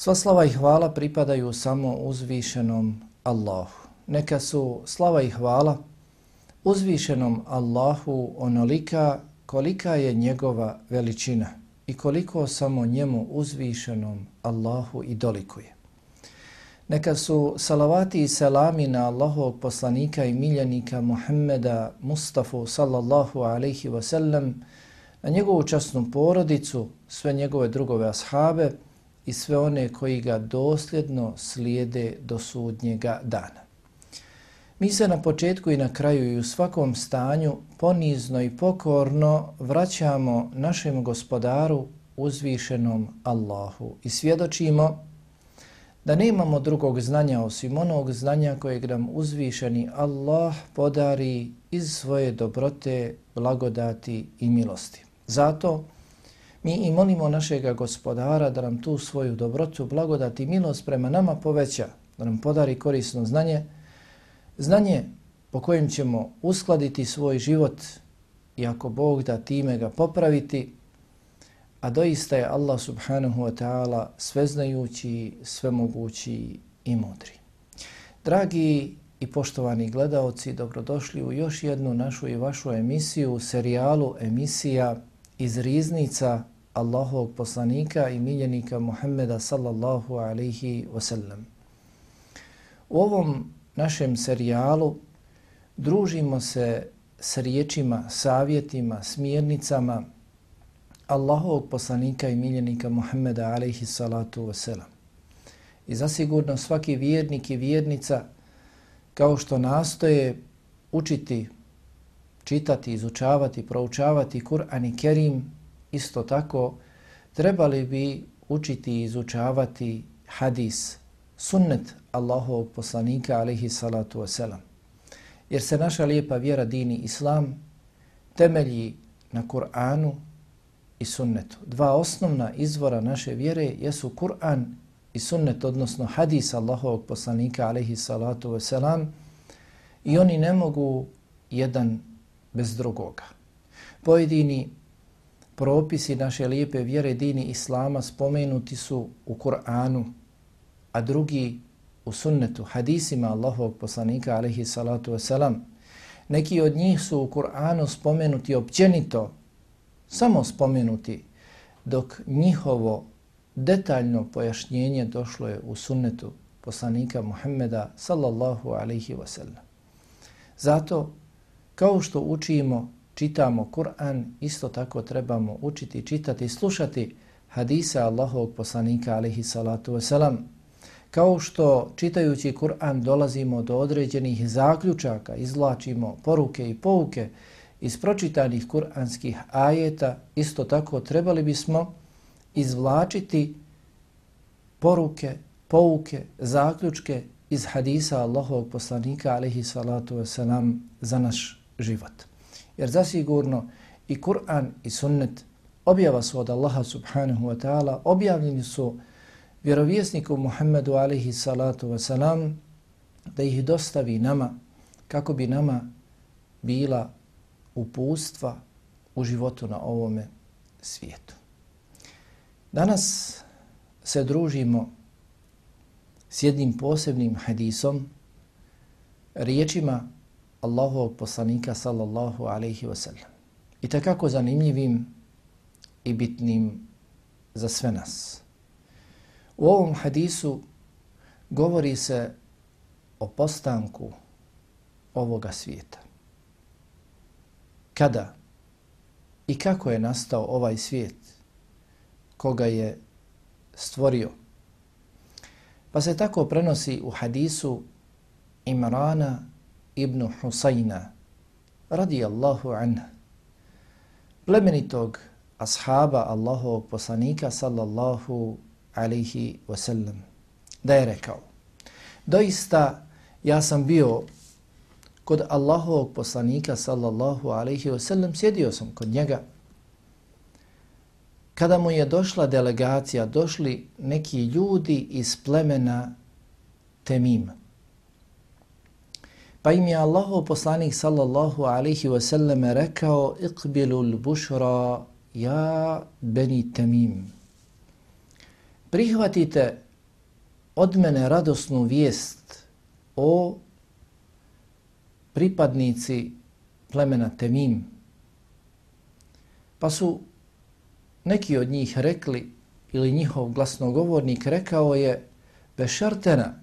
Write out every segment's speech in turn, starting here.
Sva slava i hvala pripadaju samo uzvišenom Allahu. Neka su slava i hvala uzvišenom Allahu onolika kolika je njegova veličina i koliko samo njemu uzvišenom Allahu i dolikuje. Neka su salavati i selami na Allahovog poslanika i miljenika Muhammeda Mustafa sallallahu alaihi wasallam, na njegovu časnu porodicu, sve njegove drugove ashabe, i sve one koji ga dosljedno slijede do sudnjega dana. Mi se na početku i na kraju i u svakom stanju ponizno i pokorno vraćamo našem gospodaru uzvišenom Allahu i svjedočimo da nemamo drugog znanja osim onog znanja kojeg nam uzvišeni Allah podari iz svoje dobrote, blagodati i milosti. Zato Mi i molimo našega gospodara da nam tu svoju dobrotu, blagodat i milost prema nama poveća, da nam podari korisno znanje, znanje po kojem ćemo uskladiti svoj život i ako Bog da time ga popraviti, a doista je Allah subhanahu wa ta'ala sveznajući, svemogući i mudri. Dragi i poštovani gledaoci, dobrodošli u još jednu našu i vašu emisiju, serijalu emisija iz riznica Allahovog poslanika i miljenika Muhammeda sallallahu alaihi wasallam. U ovom našem serijalu družimo se s riječima, savjetima, smjernicama Allahovog poslanika i miljenika Muhammeda alaihi salatu wasalam. I zasigurno svaki vjernik i vjernica kao što nastoje učiti, čitati, izučavati, proučavati Kur'an i Kerim, isto tako trebali bi učiti i izučavati hadis, sunnet Allahovog poslanika alaihi salatu wasalam. Jer se naša lijepa vjera dini islam temelji na Kur'anu i sunnetu. Dva osnovna izvora naše vjere jesu Kur'an i sunnet, odnosno hadis Allahovog poslanika alaihi salatu wasalam i oni ne mogu jedan bez drugoga. Pojedini propisi naše lijepe vjere dini Islama spomenuti su u Kur'anu, a drugi u sunnetu, hadisima Allahovog poslanika, alaihi salatu wasalam. Neki od njih su u Kur'anu spomenuti općenito, samo spomenuti, dok njihovo detaljno pojašnjenje došlo je u sunnetu poslanika Muhammeda sallallahu alaihi wasallam. Zato, kao što učimo čitamo Kur'an, isto tako trebamo učiti, čitati i slušati hadise Allahovog poslanika alihi salatu wasalam. Kao što čitajući Kur'an dolazimo do određenih zaključaka, izvlačimo poruke i pouke iz pročitanih kur'anskih ajeta, isto tako trebali bismo izvlačiti poruke, pouke, zaključke iz hadisa Allahovog poslanika alihi salatu wasalam za naš život. Jer zasigurno i Kur'an i sunnet objava su od Allaha subhanahu wa ta'ala, objavljeni su vjerovjesniku Muhammedu alihi salatu wa salam da ih dostavi nama kako bi nama bila upustva u životu na ovome svijetu. Danas se družimo s jednim posebnim hadisom, riječima Allahovog poslanika sallallahu alaihi wasallam. I takako zanimljivim i bitnim za sve nas. U ovom hadisu govori se o postanku ovoga svijeta. Kada i kako je nastao ovaj svijet koga je stvorio. Pa se tako prenosi u hadisu Imrana ibn Husayna radijallahu anha plemenitog ashaba Allahovog poslanika sallallahu alaihi wasallam da je rekao doista ja sam bio kod Allahovog poslanika sallallahu alaihi wa sallam, sjedio sam kod njega. Kada mu je došla delegacija, došli neki ljudi iz plemena Temim. Pa im je Allahov poslanik sallallahu alaihi wa sallam rekao Iqbilul bušra ja beni Temim. Prihvatite od mene radosnu vijest o pripadnici plemena Temim. Pa su neki od njih rekli, ili njihov glasnogovornik rekao je, Bešartena,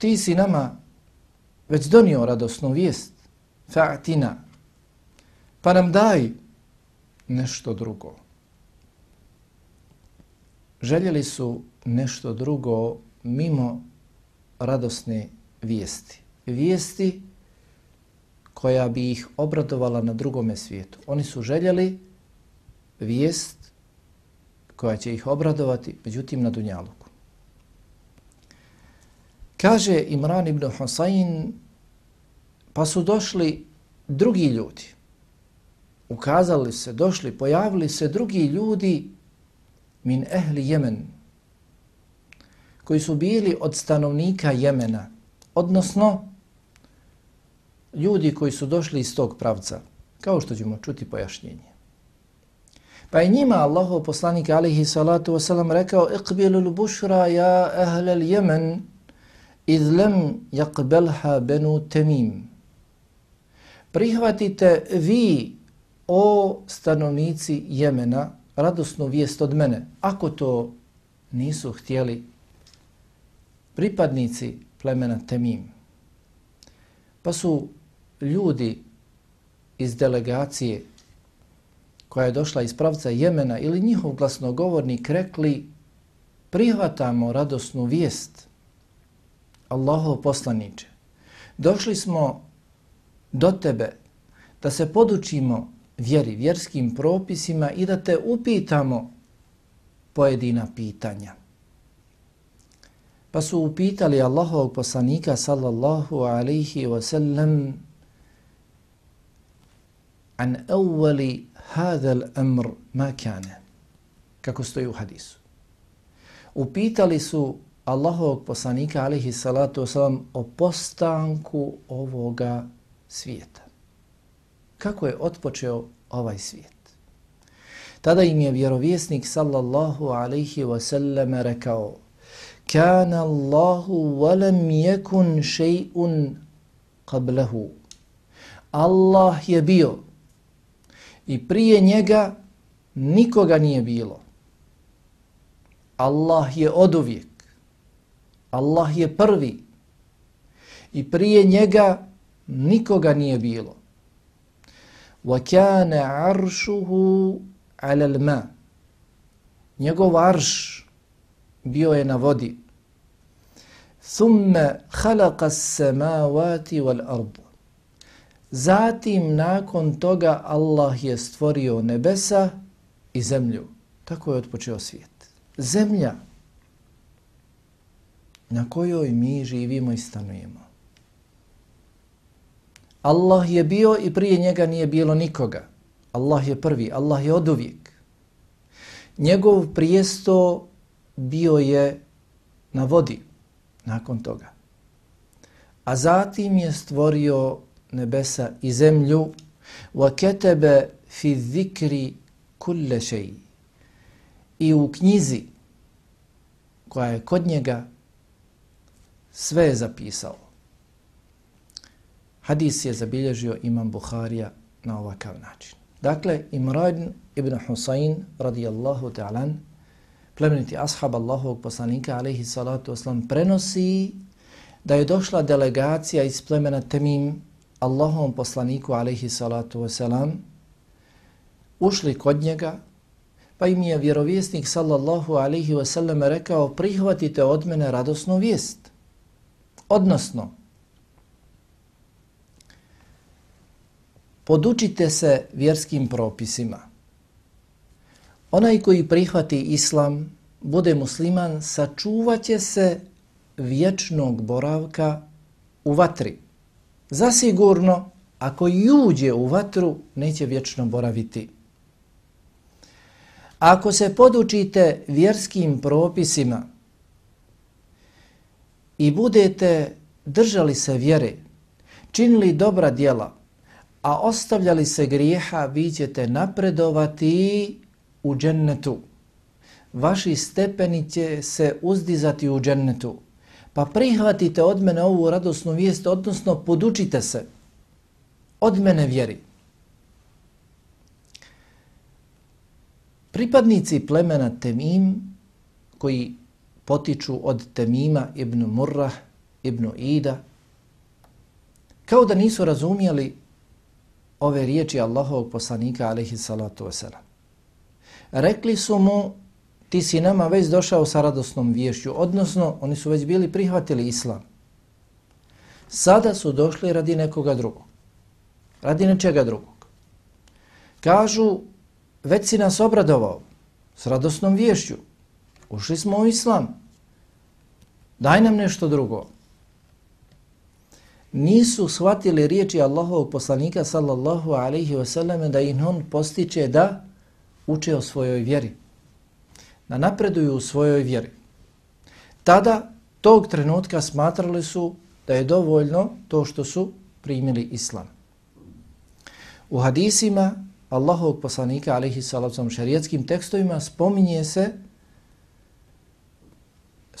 ti si nama već donio radosnu vijest, fa'tina, pa nam daj nešto drugo. Željeli su nešto drugo mimo radosne vijesti vijesti koja bi ih obradovala na drugome svijetu. Oni su željeli vijest koja će ih obradovati, međutim na Dunjaluku. Kaže Imran ibn Husayn, pa su došli drugi ljudi. Ukazali se, došli, pojavili se drugi ljudi min ehli Jemen, koji su bili od stanovnika Jemena, odnosno ljudi koji su došli iz tog pravca, kao što ćemo čuti pojašnjenje. Pa je njima Allahov poslanik alihi salatu wasalam rekao Iqbilu bušra ja ahlel jemen iz lem jakbelha benu temim. Prihvatite vi o stanovnici Jemena radosnu vijest od mene, ako to nisu htjeli pripadnici plemena Temim. Pa su ljudi iz delegacije koja je došla iz pravca Jemena ili njihov glasnogovornik rekli prihvatamo radosnu vijest Allahov poslaniče. Došli smo do tebe da se podučimo vjeri, vjerskim propisima i da te upitamo pojedina pitanja. Pa su upitali Allahovog poslanika sallallahu alaihi wa sallam an awwali hadha amr ma kana kako stoji u hadisu upitali su Allahovog poslanika alihi salatu wasalam o postanku ovoga svijeta kako je otpočeo ovaj svijet tada im je vjerovjesnik sallallahu alaihi wasallam rekao kana Allahu wa lam yakun shay'un qablahu Allah je bio i prije njega nikoga nije bilo. Allah je oduvijek. Allah je prvi. I prije njega nikoga nije bilo. وَكَانَ عَرْشُهُ عَلَى الْمَا Njegov arš bio je na vodi. ثُمَّ خَلَقَ السَّمَاوَاتِ وَالْأَرْضُ Zatim, nakon toga, Allah je stvorio nebesa i zemlju. Tako je odpočeo svijet. Zemlja na kojoj mi živimo i stanujemo. Allah je bio i prije njega nije bilo nikoga. Allah je prvi, Allah je oduvijek. Njegov prijesto bio je na vodi nakon toga. A zatim je stvorio nebesa i zemlju wa kataba fi zikri kull shay i u knjizi koja je kod njega sve je zapisao hadis je zabilježio imam Buharija na ovakav način dakle Imran ibn Husayn radijallahu ta'ala plemeniti ashab Allahovog poslanika alaihi salatu oslam, prenosi da je došla delegacija iz plemena Temim Allahovom poslaniku alaihi salatu wasalam ušli kod njega pa im je vjerovjesnik sallallahu alaihi wasalam, rekao prihvatite od mene radosnu vijest. Odnosno, podučite se vjerskim propisima. Onaj koji prihvati islam, bude musliman, sačuvat se vječnog boravka u vatri. Zasigurno, ako i uđe u vatru, neće vječno boraviti. Ako se podučite vjerskim propisima i budete držali se vjere, činili dobra djela, a ostavljali se grijeha, vi ćete napredovati u džennetu. Vaši stepeni će se uzdizati u džennetu. Pa prihvatite od mene ovu radosnu vijest, odnosno podučite se od mene vjeri. Pripadnici plemena Temim, koji potiču od Temima ibn Murrah, ibn Ida, kao da nisu razumijeli ove riječi Allahovog poslanika, alaihi salatu wasalam. Rekli su mu, ti si nama već došao sa radosnom vješću, odnosno oni su već bili prihvatili islam. Sada su došli radi nekoga drugog. Radi nečega drugog. Kažu, već si nas obradovao s radosnom vješću. Ušli smo u islam. Daj nam nešto drugo. Nisu shvatili riječi Allahovog poslanika sallallahu alaihi wasallam da ih on postiče da uče o svojoj vjeri. Da napreduju u svojoj vjeri. Tada, tog trenutka smatrali su da je dovoljno to što su primili islam. U hadisima Allahovog poslanika alaihi sallam šarijetskim tekstovima spominje se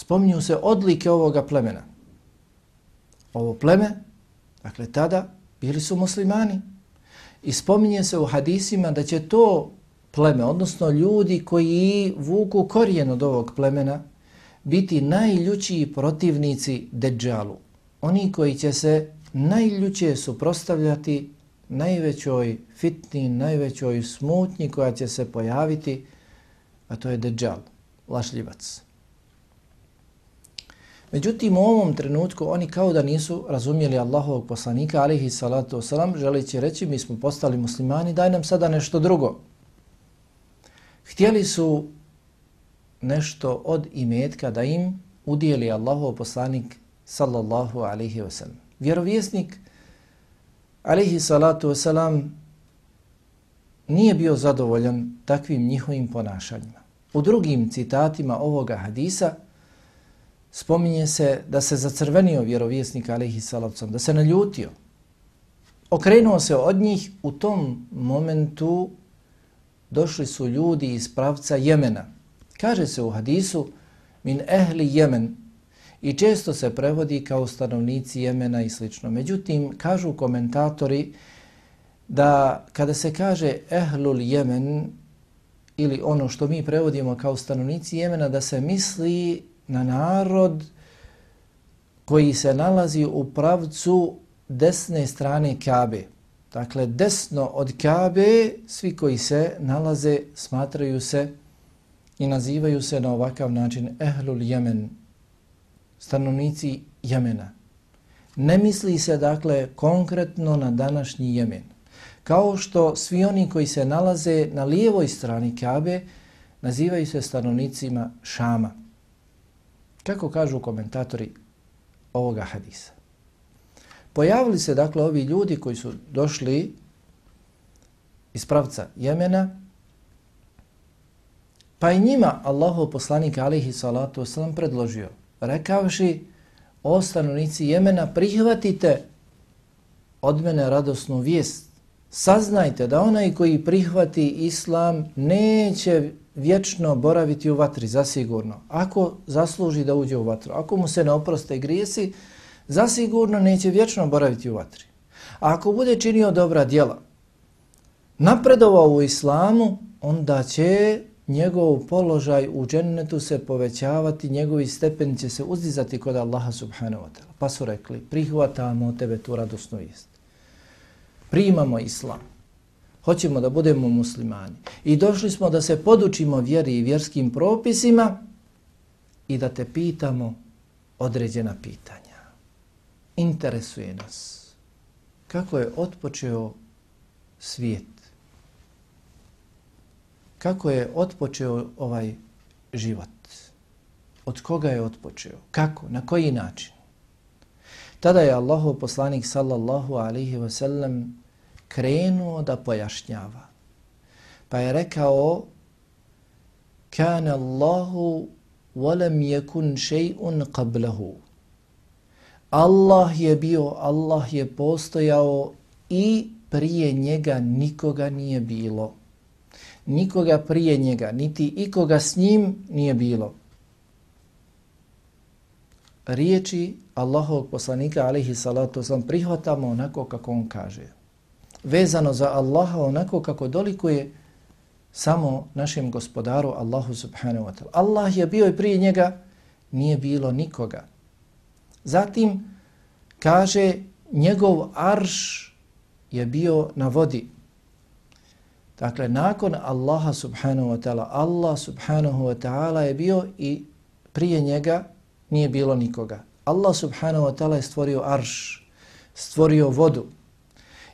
spominju se odlike ovoga plemena. Ovo pleme, dakle tada, bili su muslimani. I spominje se u hadisima da će to pleme, odnosno ljudi koji vuku korijen od ovog plemena, biti najljučiji protivnici Deđalu. Oni koji će se najljučije suprostavljati najvećoj fitni, najvećoj smutnji koja će se pojaviti, a to je Dejjal, lašljivac. Međutim, u ovom trenutku oni kao da nisu razumjeli Allahovog poslanika, alihi salatu wasalam, želeći reći mi smo postali muslimani, daj nam sada nešto drugo. Htjeli su nešto od imetka da im udijeli Allahov poslanik sallallahu alihi wasalam. Vjerovjesnik alihi salatu wasalam nije bio zadovoljan takvim njihovim ponašanjima. U drugim citatima ovoga hadisa spominje se da se zacrvenio vjerovjesnik alihi Salavcom, da se naljutio. Okrenuo se od njih u tom momentu došli su ljudi iz pravca Jemena. Kaže se u hadisu min ehli Jemen, i često se prevodi kao stanovnici Jemena i slično. Međutim, kažu komentatori da kada se kaže ehlul Jemen ili ono što mi prevodimo kao stanovnici Jemena, da se misli na narod koji se nalazi u pravcu desne strane Kabe. Dakle, desno od Kabe, svi koji se nalaze, smatraju se i nazivaju se na ovakav način Ehlul Jemen, stanovnici Jemena. Ne misli se dakle konkretno na današnji Jemen. Kao što svi oni koji se nalaze na lijevoj strani Kabe nazivaju se stanovnicima Šama. Kako kažu komentatori ovoga hadisa? Pojavili se dakle ovi ljudi koji su došli iz pravca Jemena, pa i njima Allahov poslanik alihi salatu wasalam predložio rekavši o stanovnici Jemena prihvatite od mene radosnu vijest. Saznajte da onaj koji prihvati islam neće vječno boraviti u vatri, zasigurno. Ako zasluži da uđe u vatru, ako mu se ne oproste grijesi, zasigurno neće vječno boraviti u vatri. A ako bude činio dobra djela, napredovao u islamu, onda će njegov položaj u džennetu se povećavati, njegovi stepeni će se uzdizati kod Allaha subhanahu wa ta'ala. Pa su rekli, prihvatamo tebe tu radosnu vijest. Primamo islam. Hoćemo da budemo muslimani. I došli smo da se podučimo vjeri i vjerskim propisima i da te pitamo određena pitanja. Interesuje nas kako je otpočeo svijet kako je otpočeo ovaj život. od koga je otpočeo, kako, na koji način. Tada je Allahov poslanik sallallahu alaihi wa sallam krenuo da pojašnjava. Pa je rekao Kana Allahu walam yakun shay'un qablahu. Allah je bio, Allah je postojao i prije njega nikoga nije bilo. Nikoga prije njega, niti ikoga s njim nije bilo. Riječi Allahovog poslanika alaihi salatu sam prihvatamo onako kako on kaže. Vezano za Allaha onako kako dolikuje samo našem gospodaru Allahu subhanahu wa ta'ala. Allah je bio i prije njega, nije bilo nikoga. Zatim kaže njegov arš je bio na vodi. Dakle, nakon Allaha subhanahu wa ta'ala, Allah subhanahu wa ta'ala je bio i prije njega nije bilo nikoga. Allah subhanahu wa ta'ala je stvorio arš, stvorio vodu.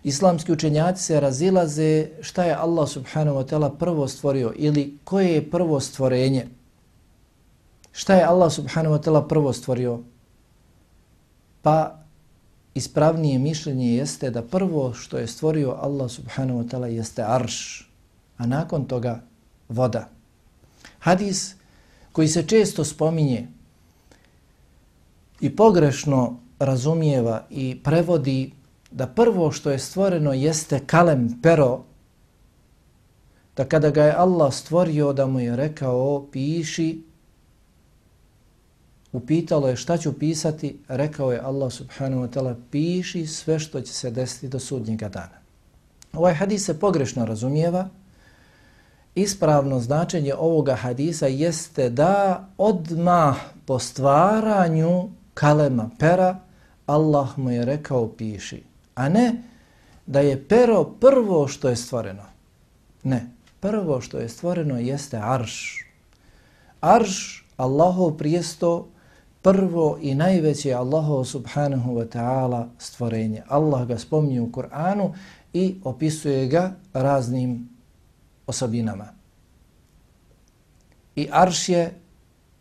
Islamski učenjaci se razilaze šta je Allah subhanahu wa ta'ala prvo stvorio ili koje je prvo stvorenje. Šta je Allah subhanahu wa ta'ala prvo stvorio? Pa ispravnije mišljenje jeste da prvo što je stvorio Allah subhanahu wa ta'ala jeste arš, a nakon toga voda. Hadis koji se često spominje i pogrešno razumijeva i prevodi da prvo što je stvoreno jeste kalem, pero, da kada ga je Allah stvorio da mu je rekao piši, upitalo je šta ću pisati, rekao je Allah subhanahu wa ta'ala piši sve što će se desiti do sudnjega dana. Ovaj hadis se pogrešno razumijeva. Ispravno značenje ovoga hadisa jeste da odmah po stvaranju kalema pera Allah mu je rekao piši a ne da je pero prvo što je stvoreno. Ne, prvo što je stvoreno jeste arš. Arš, Allahov prijesto, prvo i najveće Allahov subhanahu wa ta'ala stvorenje. Allah ga spominje u Kur'anu i opisuje ga raznim osobinama. I arš je,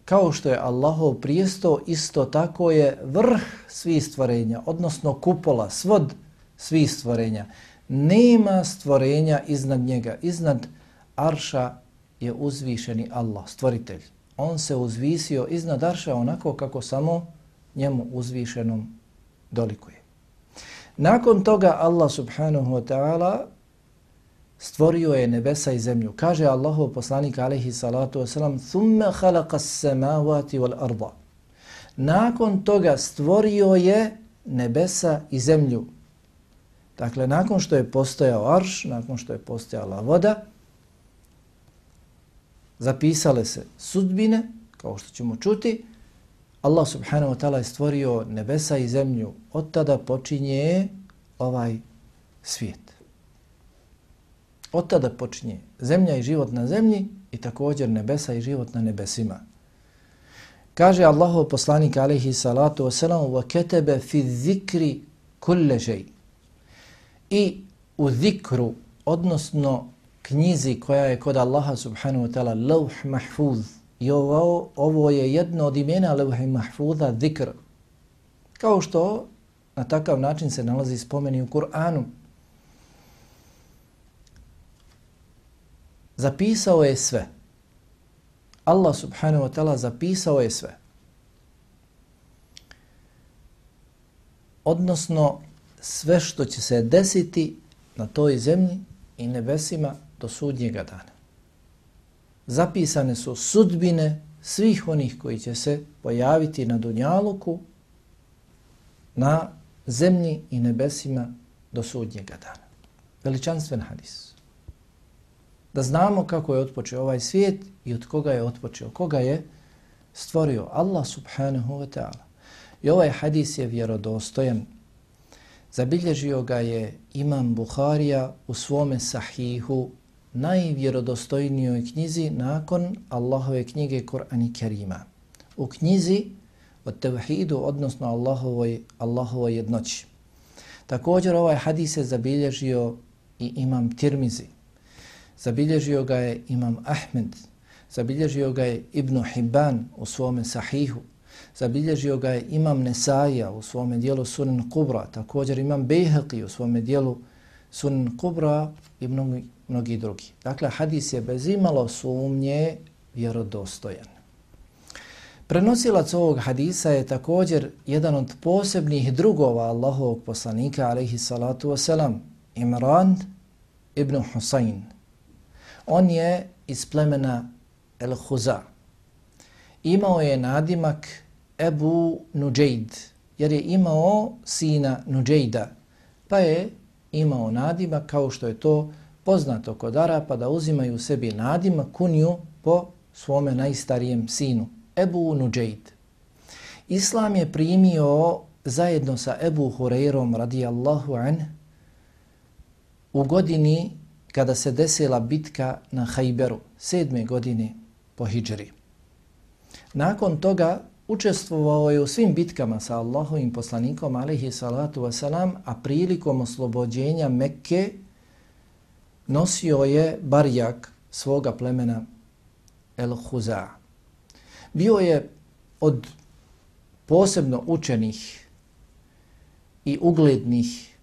kao što je Allahov prijesto, isto tako je vrh svih stvorenja, odnosno kupola, svod svih stvorenja. Nema stvorenja iznad njega. Iznad Arša je uzvišeni Allah, stvoritelj. On se uzvisio iznad Arša onako kako samo njemu uzvišenom dolikuje. Nakon toga Allah subhanahu wa ta'ala stvorio je nebesa i zemlju. Kaže Allahov poslanik alaihi salatu wasalam thumme khalaqa samavati wal arda. Nakon toga stvorio je nebesa i zemlju. Dakle, nakon što je postojao arš, nakon što je postojala voda, zapisale se sudbine, kao što ćemo čuti, Allah subhanahu wa ta'ala je stvorio nebesa i zemlju. Od tada počinje ovaj svijet. Od tada počinje zemlja i život na zemlji i također nebesa i život na nebesima. Kaže Allahu poslanik alaihi salatu wasalam وَكَتَبَ فِي الذِّكْرِ كُلَّ شَيْءٍ i u zikru, odnosno knjizi koja je kod Allaha subhanahu wa ta'ala lauh mahfuz. I ovo, ovo je jedno od imena lauh mahfuza zikr. Kao što na takav način se nalazi spomeni u Kur'anu. Zapisao je sve. Allah subhanahu wa ta'ala zapisao je sve. Odnosno, sve što će se desiti na toj zemlji i nebesima do sudnjega dana. Zapisane su sudbine svih onih koji će se pojaviti na Dunjaluku, na zemlji i nebesima do sudnjega dana. Veličanstven hadis. Da znamo kako je otpočeo ovaj svijet i od koga je otpočeo. Koga je stvorio Allah subhanahu wa ta'ala. I ovaj hadis je vjerodostojan Zabilježio ga je Imam Buharija u svome sahihu najvjerodostojnijoj knjizi nakon Allahove knjige Kur'an i Kerima. U knjizi o tevhidu, odnosno Allahovoj, Allahovoj jednoći. Također ovaj hadis je zabilježio i Imam Tirmizi. Zabilježio ga je Imam Ahmed. zabilježio ga je Ibnu Hibban u svome sahihu, zabilježio ga je Imam Nesaija u svome dijelu Sunan Kubra, također Imam Bejheqi u svome dijelu Sunan Kubra i mnogi, mnogi drugi. Dakle, hadis je bez imalo sumnje vjerodostojan. Prenosilac ovog hadisa je također jedan od posebnih drugova Allahovog poslanika, alaihi salatu wasalam, Imran ibn Husayn. On je iz plemena El Huza. Imao je nadimak Ebu Nuđejd, jer je imao sina Nuđejda, pa je imao nadima kao što je to poznato kod Arapa da uzimaju sebi nadima kunju po svome najstarijem sinu, Ebu Nuđejd. Islam je primio zajedno sa Ebu Hureyrom radijallahu an u godini kada se desila bitka na Hajberu, sedme godine po Hidžri. Nakon toga učestvovao je u svim bitkama sa Allahovim poslanikom alihi salatu wasalam, a prilikom oslobođenja Mekke nosio je barjak svoga plemena El Huza. Bio je od posebno učenih i uglednih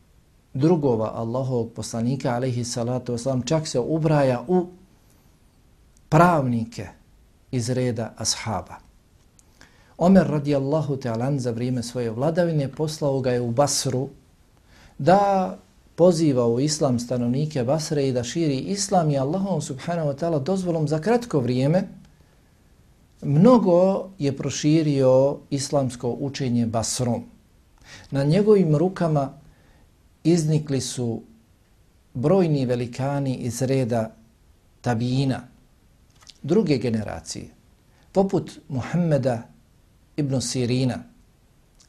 drugova Allahovog poslanika alaihi salatu wasalam, čak se ubraja u pravnike iz reda ashaba. Omer radijallahu ta'alan za vrijeme svoje vladavine poslao ga je u Basru da poziva u islam stanovnike Basre i da širi islam i Allahom subhanahu wa ta'ala dozvolom za kratko vrijeme mnogo je proširio islamsko učenje Basrom. Na njegovim rukama iznikli su brojni velikani iz reda tabijina, druge generacije, poput Muhammeda ibn Sirina,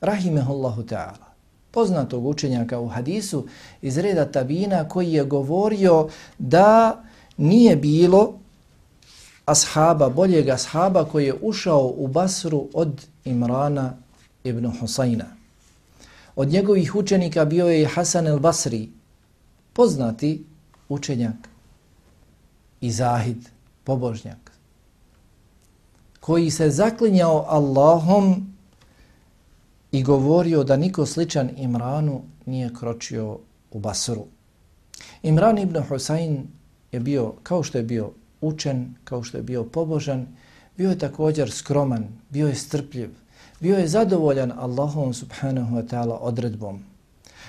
rahimehullahu ta'ala, poznatog učenjaka u hadisu iz reda tabina koji je govorio da nije bilo ashaba, boljeg ashaba koji je ušao u Basru od Imrana ibn Husayna. Od njegovih učenika bio je Hasan el Basri, poznati učenjak i zahid, pobožnjak koji se zaklinjao Allahom i govorio da niko sličan Imranu nije kročio u Basru. Imran ibn Husayn je bio, kao što je bio učen, kao što je bio pobožan, bio je također skroman, bio je strpljiv, bio je zadovoljan Allahom subhanahu wa ta'ala odredbom.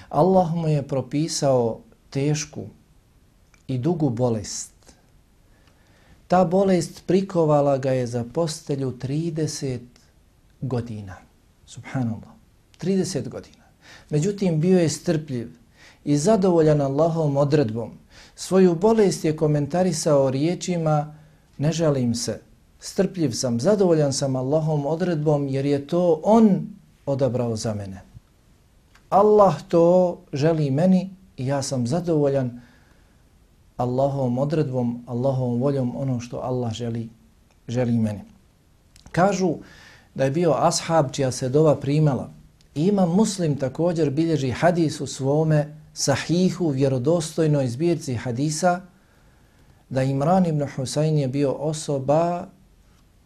Allah mu je propisao tešku i dugu bolest Ta bolest prikovala ga je za postelju 30 godina. Subhanallah. 30 godina. Međutim, bio je strpljiv i zadovoljan Allahom odredbom. Svoju bolest je komentarisao riječima ne žalim se, strpljiv sam, zadovoljan sam Allahom odredbom jer je to On odabrao za mene. Allah to želi meni i ja sam zadovoljan Allahovom odredbom, Allahovom voljom ono što Allah želi, želi meni. Kažu da je bio ashab čija se dova primala. Ima muslim također bilježi hadis u svome sahihu, vjerodostojnoj zbirci hadisa, da Imran ibn Husayn je bio osoba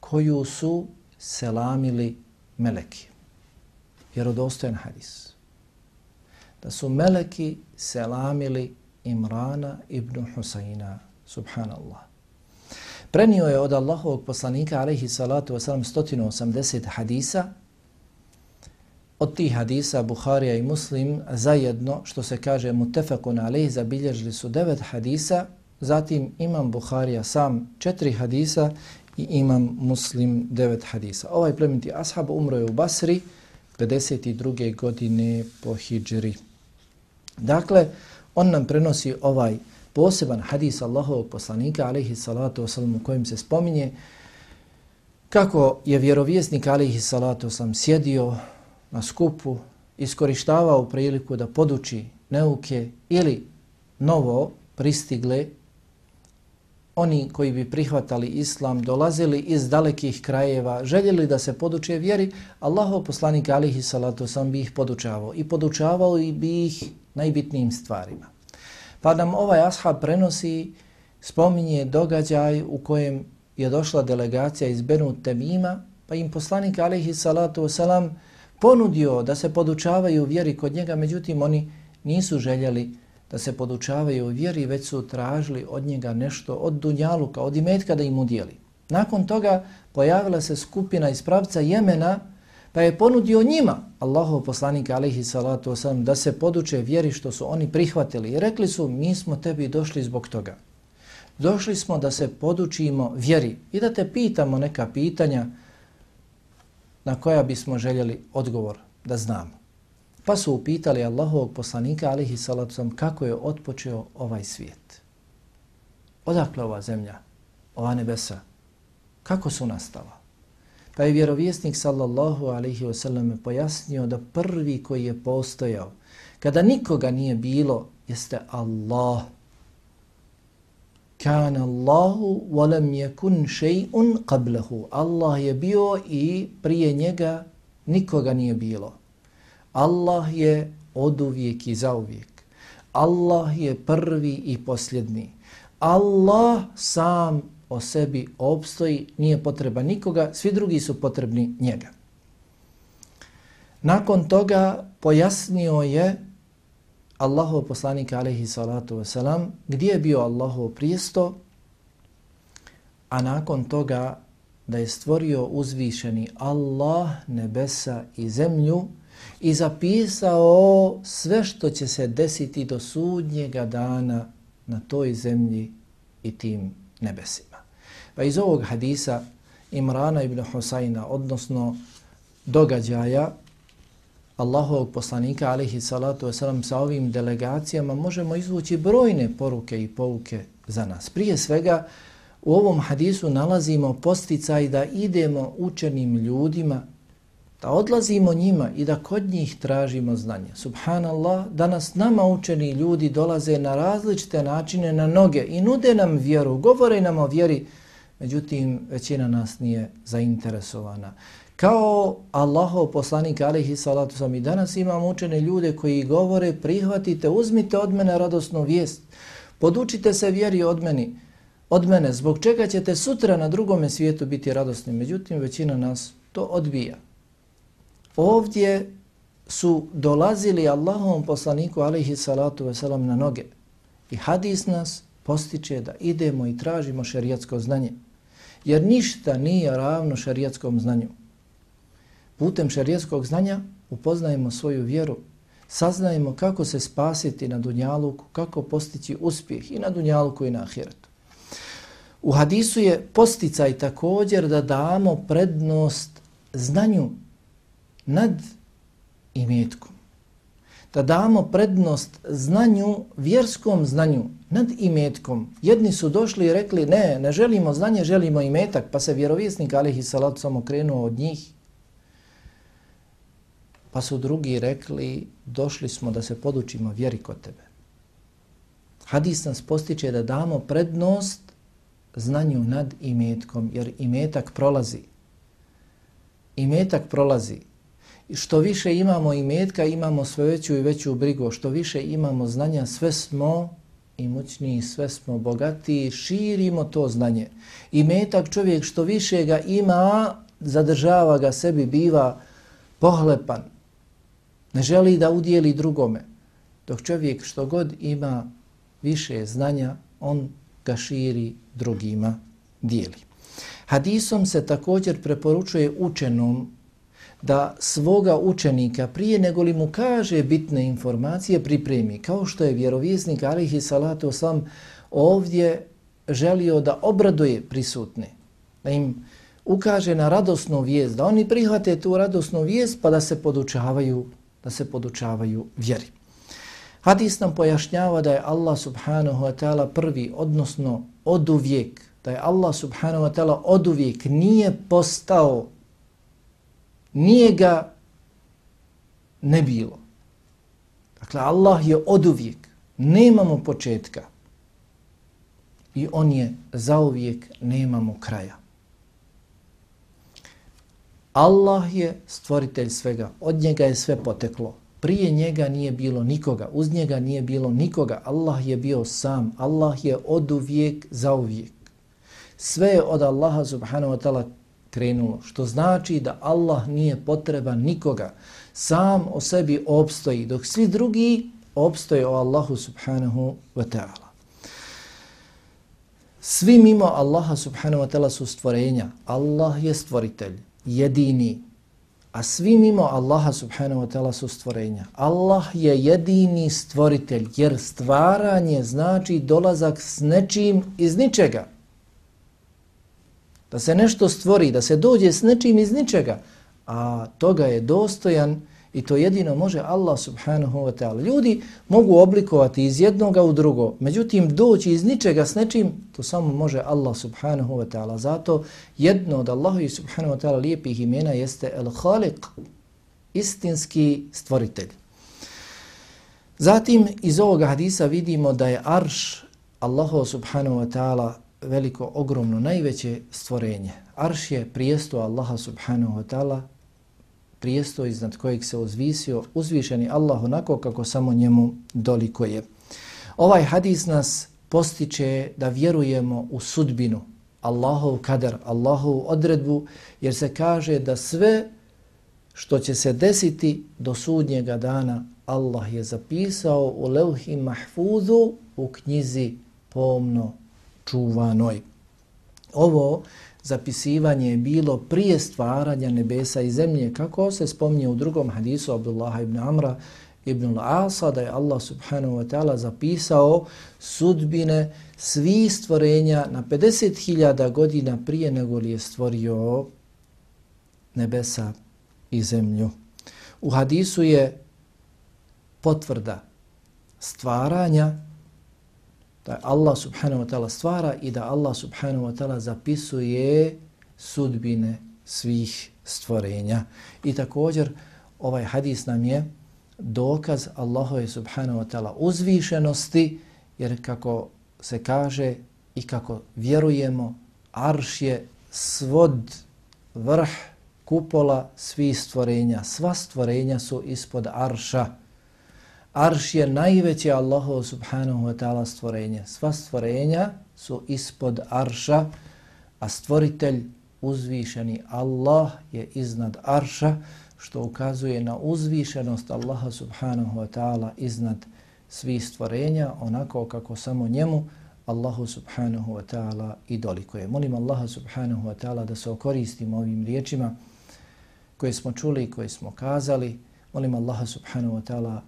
koju su selamili meleki. Vjerodostojen hadis. Da su meleki selamili Imrana ibn Husayna, subhanallah. Prenio je od Allahovog poslanika, alaihi salatu wasalam, 180 hadisa. Od tih hadisa Buharija i Muslim zajedno, što se kaže mutefakun alaihi, zabilježili su devet hadisa. Zatim imam Buharija sam četiri hadisa i imam Muslim devet hadisa. Ovaj plemeniti ashab umro je u Basri 52. godine po hijđri. Dakle, on nam prenosi ovaj poseban hadis Allahovog poslanika, alaihi salatu wasalam, u kojem se spominje kako je vjerovjesnik, alaihi salatu wasalam, sjedio na skupu, iskorištavao priliku da poduči neuke ili novo pristigle oni koji bi prihvatali islam, dolazili iz dalekih krajeva, željeli da se poduče vjeri, Allahov poslanik alihi salatu sam bi ih podučavao i podučavao i bi ih najbitnijim stvarima. Pa nam ovaj ashab prenosi, spominje događaj u kojem je došla delegacija iz Benu Temima, pa im poslanik alaihi salatu wasalam ponudio da se podučavaju vjeri kod njega, međutim oni nisu željeli da se podučavaju vjeri, već su tražili od njega nešto od Dunjaluka, od imetka da im udjeli. Nakon toga pojavila se skupina iz pravca Jemena, pa je ponudio njima, Allahov poslanika alaihi salatu wasalam, da se poduče vjeri što su oni prihvatili. I rekli su, mi smo tebi došli zbog toga. Došli smo da se podučimo vjeri i da te pitamo neka pitanja na koja bismo željeli odgovor da znamo. Pa su upitali Allahovog poslanika alihi salatu kako je otpočeo ovaj svijet. Odakle ova zemlja, ova nebesa, kako su nastala? Pa je vjerovjesnik sallallahu alaihi wasallam pojasnio da prvi koji je postojao, kada nikoga nije bilo, jeste Allah. Kan Allahu walam yakun shay'un qablahu. Allah je bio i prije njega nikoga nije bilo. Allah je oduvijek i zauvijek. Allah je prvi i posljedni. Allah sam o sebi opstoji, nije potreba nikoga, svi drugi su potrebni njega. Nakon toga pojasnio je Allahov poslanik alaihi salatu wasalam gdje je bio Allahov prijesto, a nakon toga da je stvorio uzvišeni Allah nebesa i zemlju i zapisao sve što će se desiti do sudnjega dana na toj zemlji i tim nebesima. Pa iz ovog hadisa Imrana ibn Husayna, odnosno događaja Allahovog poslanika, alaihi salatu wasalam, sa ovim delegacijama, možemo izvući brojne poruke i pouke za nas. Prije svega, u ovom hadisu nalazimo posticaj da idemo učenim ljudima da odlazimo njima i da kod njih tražimo znanje. Subhanallah, danas nama učeni ljudi dolaze na različite načine na noge i nude nam vjeru, govore nam o vjeri, međutim većina nas nije zainteresovana. Kao Allahov poslanik alihi salatu sam i danas imamo učene ljude koji govore prihvatite, uzmite od mene radosnu vijest, podučite se vjeri od meni, od mene, zbog čega ćete sutra na drugome svijetu biti radosni. Međutim, većina nas to odbija ovdje su dolazili Allahovom poslaniku alihi salatu veselam na noge. I hadis nas postiče da idemo i tražimo šerijatsko znanje. Jer ništa nije ravno šarijatskom znanju. Putem šarijatskog znanja upoznajemo svoju vjeru, saznajemo kako se spasiti na dunjaluku, kako postići uspjeh i na dunjaluku i na ahiretu. U hadisu je posticaj također da damo prednost znanju nad imetkom. Da damo prednost znanju, vjerskom znanju nad imetkom. Jedni su došli i rekli ne, ne želimo znanje, želimo imetak, pa se vjerovjesnik alihi salatu samo okrenuo od njih. Pa su drugi rekli došli smo da se podučimo vjeri kod tebe. Hadis nas postiče da damo prednost znanju nad imetkom, jer imetak prolazi. Imetak prolazi. I što više imamo i metka, imamo sve veću i veću brigu. Što više imamo znanja, sve smo imućniji, sve smo bogati, širimo to znanje. I metak čovjek što više ga ima, zadržava ga sebi, biva pohlepan. Ne želi da udijeli drugome. Dok čovjek što god ima više znanja, on ga širi drugima dijeli. Hadisom se također preporučuje učenom da svoga učenika prije nego li mu kaže bitne informacije pripremi. Kao što je vjerovjesnik alihi salatu oslam ovdje želio da obraduje prisutne. Da im ukaže na radosnu vijest, da oni prihvate tu radosnu vijest pa da se podučavaju, da se podučavaju vjeri. Hadis nam pojašnjava da je Allah subhanahu wa ta'ala prvi, odnosno oduvijek, da je Allah subhanahu wa ta'ala oduvijek nije postao nije ga ne bilo. Dakle, Allah je od uvijek, nemamo početka i on je za uvijek, nemamo kraja. Allah je stvoritelj svega, od njega je sve poteklo. Prije njega nije bilo nikoga, uz njega nije bilo nikoga. Allah je bio sam, Allah je od uvijek, za uvijek. Sve je od Allaha subhanahu wa ta'ala krenulo, što znači da Allah nije potreban nikoga. Sam o sebi opstoji, dok svi drugi opstoje o Allahu subhanahu wa ta'ala. Svi mimo Allaha subhanahu wa ta'ala su stvorenja. Allah je stvoritelj, jedini, a svi mimo Allaha subhanahu wa ta'ala su stvorenja. Allah je jedini stvoritelj, jer stvaranje znači dolazak s nečim iz ničega. Da se nešto stvori, da se dođe s nečim iz ničega, a toga je dostojan i to jedino može Allah subhanahu wa ta'ala. Ljudi mogu oblikovati iz jednoga u drugo, međutim doći iz ničega s nečim, to samo može Allah subhanahu wa ta'ala. Zato jedno od Allahu i subhanahu wa ta'ala lijepih imena jeste El Khaliq, istinski stvoritelj. Zatim iz ovoga hadisa vidimo da je arš Allahu subhanahu wa ta'ala veliko, ogromno, najveće stvorenje. Arš je prijesto Allaha subhanahu wa ta'ala, prijesto iznad kojeg se uzvisio uzvišeni Allah onako kako samo njemu doliko je. Ovaj hadis nas postiče da vjerujemo u sudbinu, Allahov kader, Allahovu odredbu, jer se kaže da sve što će se desiti do sudnjega dana, Allah je zapisao u levhi mahfuzu u knjizi pomno čuvanoj. Ovo zapisivanje je bilo prije stvaranja nebesa i zemlje, kako se spominje u drugom hadisu Abdullah ibn Amra ibn al-Asa, da je Allah subhanahu wa ta'ala zapisao sudbine svih stvorenja na 50.000 godina prije nego li je stvorio nebesa i zemlju. U hadisu je potvrda stvaranja da Allah subhanahu wa ta'ala stvara i da Allah subhanahu wa ta'ala zapisuje sudbine svih stvorenja. I također ovaj hadis nam je dokaz Allahove subhanahu wa ta'ala uzvišenosti jer kako se kaže i kako vjerujemo arš je svod vrh kupola svih stvorenja. Sva stvorenja su ispod arša. Arš je najveće Allahovo subhanahu wa ta'ala stvorenje. Sva stvorenja su ispod arša, a stvoritelj uzvišeni Allah je iznad arša, što ukazuje na uzvišenost Allaha subhanahu wa ta'ala iznad svih stvorenja, onako kako samo njemu Allahu subhanahu wa ta'ala i dolikuje. Molim Allaha subhanahu wa ta'ala da se okoristimo ovim riječima koje smo čuli i koje smo kazali. Molim Allaha subhanahu wa ta'ala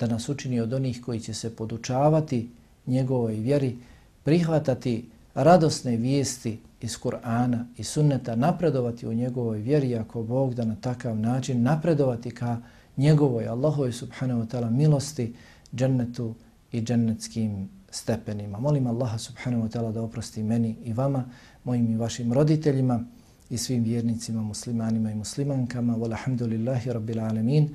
da nas učini od onih koji će se podučavati njegovoj vjeri, prihvatati radosne vijesti iz Kur'ana i sunneta, napredovati u njegovoj vjeri ako Bog da na takav način napredovati ka njegovoj Allahovoj subhanahu wa ta'ala milosti, džennetu i džennetskim stepenima. Molim Allaha subhanahu wa ta'ala da oprosti meni i vama, mojim i vašim roditeljima i svim vjernicima, muslimanima i muslimankama. Walhamdulillahi rabbil alamin.